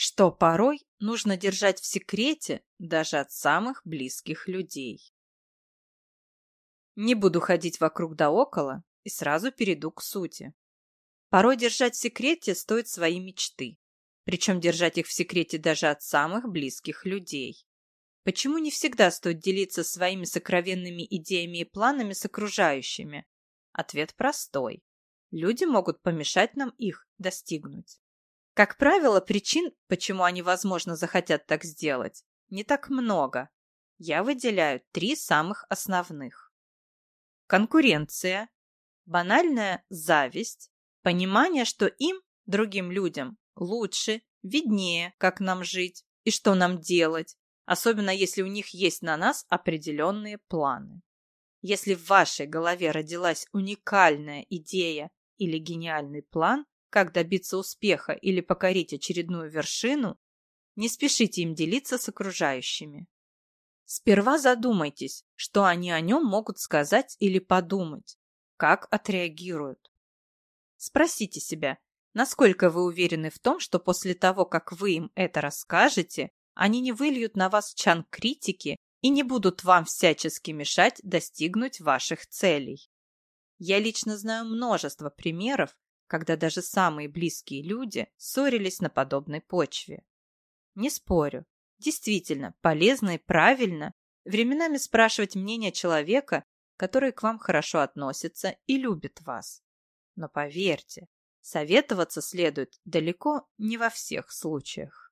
что порой нужно держать в секрете даже от самых близких людей. Не буду ходить вокруг да около и сразу перейду к сути. Порой держать в секрете стоит свои мечты, причем держать их в секрете даже от самых близких людей. Почему не всегда стоит делиться своими сокровенными идеями и планами с окружающими? Ответ простой. Люди могут помешать нам их достигнуть. Как правило, причин, почему они, возможно, захотят так сделать, не так много. Я выделяю три самых основных. Конкуренция, банальная зависть, понимание, что им, другим людям, лучше, виднее, как нам жить и что нам делать, особенно если у них есть на нас определенные планы. Если в вашей голове родилась уникальная идея или гениальный план, как добиться успеха или покорить очередную вершину, не спешите им делиться с окружающими. Сперва задумайтесь, что они о нем могут сказать или подумать, как отреагируют. Спросите себя, насколько вы уверены в том, что после того, как вы им это расскажете, они не выльют на вас чан критики и не будут вам всячески мешать достигнуть ваших целей. Я лично знаю множество примеров, когда даже самые близкие люди ссорились на подобной почве. Не спорю, действительно полезно и правильно временами спрашивать мнение человека, который к вам хорошо относится и любит вас. Но поверьте, советоваться следует далеко не во всех случаях.